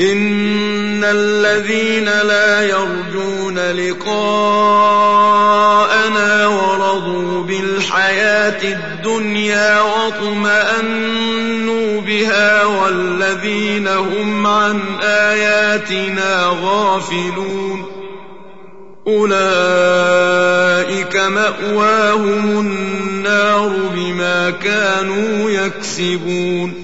إن الذين لا يرجون لقاءنا ورضوا بالحياة الدنيا واطمأنوا بها والذين هم عن آياتنا غافلون أولئك مأواهم النار بما كانوا يكسبون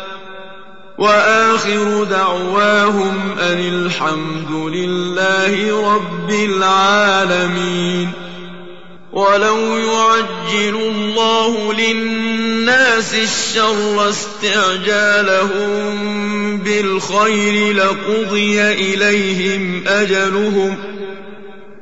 وآخر دعواهم أن الحمد لله رب العالمين. ولو يعجل الله للناس الشر استعجالهم بالخير لقضي إليهم أجلهم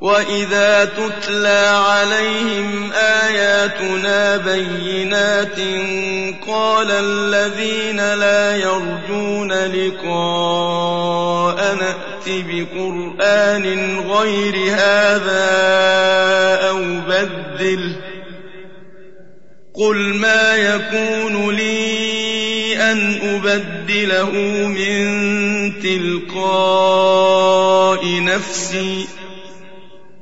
واذا تتلى عليهم اياتنا بينات قال الذين لا يرجون لقاء نات بقران غير هذا أو بدله قل ما يكون لي ان ابدله من تلقاء نفسي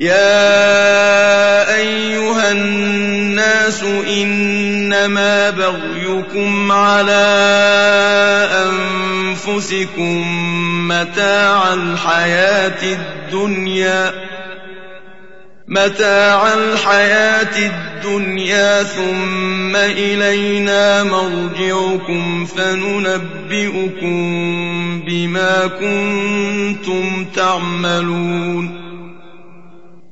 يا أيها الناس إنما بغيكم على أنفسكم متاع الحياة الدنيا متاع الحياة الدنيا ثم إلينا مرجعكم فننبئكم بما كنتم تعملون.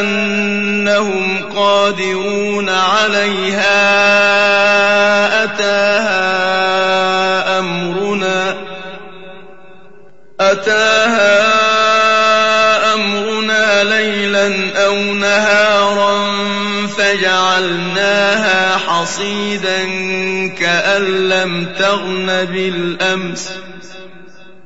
أنهم قادرون عليها أتاها أمرنا أتاها أمرنا ليلا أو نهارا فجعلناها حصيدا كأن لم تغن بالأمس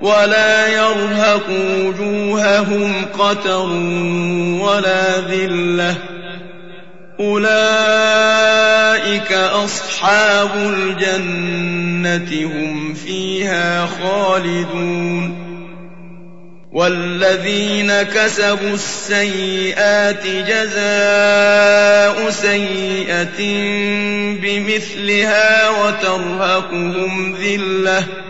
ولا يرهق وجوههم قتر ولا ذلة. أولئك أصحاب الجنة هم فيها خالدون. والذين كسبوا السيئات جزاء سيئة بمثلها وترهقهم ذِلَّةٌ.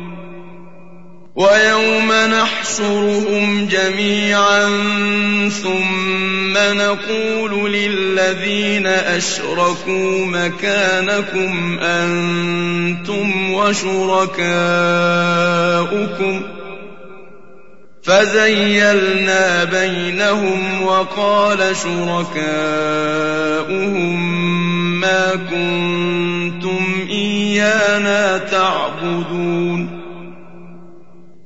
ويوم نحشرهم جميعا ثم نقول للذين أشركوا مكانكم أنتم وشركاؤكم فزيلنا بينهم وقال شركاؤهم ما كنتم إيانا تعبدون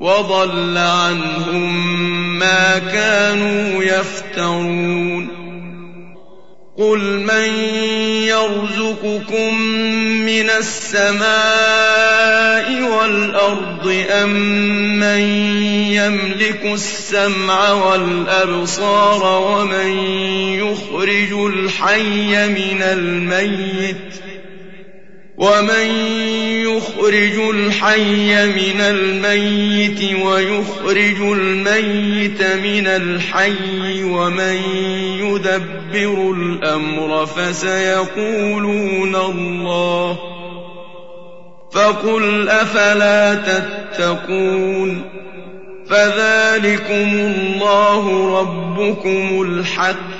وضل عنهم ما كانوا يفترون. قل من يرزقكم من السماء والأرض أم من يملك السمع والأبصار ومن يخرج الحي من الميت ومن يخرج الحي من الميت ويخرج الميت من الحي ومن يدبر الامر فسيقولون الله فقل افلا تتقون فذلكم الله ربكم الحق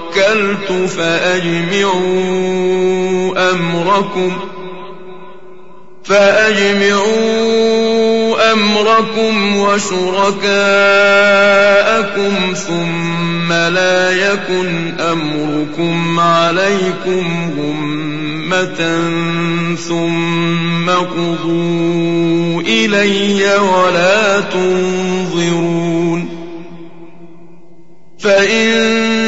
توكلت فأجمعوا أمركم فأجمعوا أمركم وشركاءكم ثم لا يكن أمركم عليكم غمة ثم قضوا إلي ولا تنظرون فإن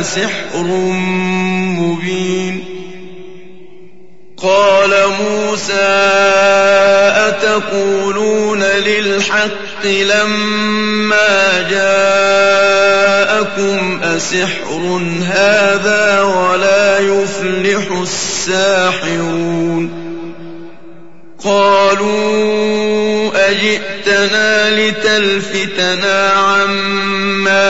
لسحر مبين. قال موسى أتقولون للحق لما جاءكم أسحر هذا ولا يفلح الساحرون؟ قالوا أجئتنا لتلفتنا عما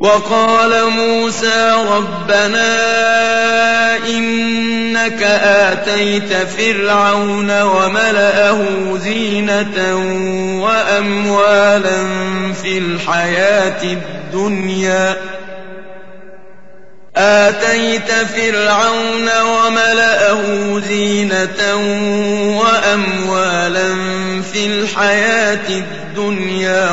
وقال موسى ربنا إنك آتيت فرعون وملأه زينة وأموالا في الحياة الدنيا. آتيت فرعون وملأه زينة وأموالا في الحياة الدنيا.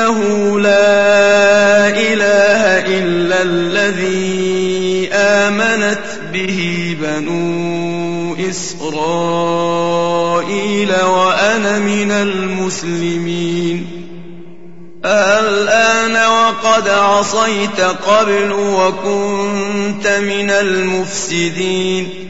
أنه لا إله إلا الذي آمنت به بنو إسرائيل وأنا من المسلمين. الآن وقد عصيت قبل وكنت من المفسدين.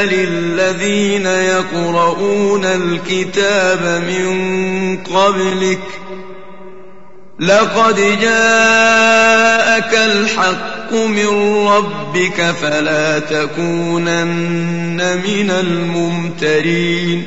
فاسأل الذين يقرؤون الكتاب من قبلك لقد جاءك الحق من ربك فلا تكونن من الممترين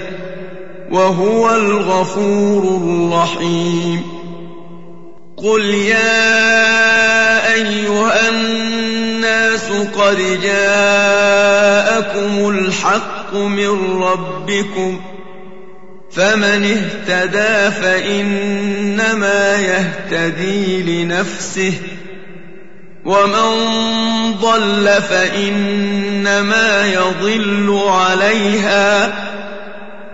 وهو الغفور الرحيم. قل يا أيها الناس قد جاءكم الحق من ربكم فمن اهتدى فإنما يهتدي لنفسه ومن ضل فإنما يضل عليها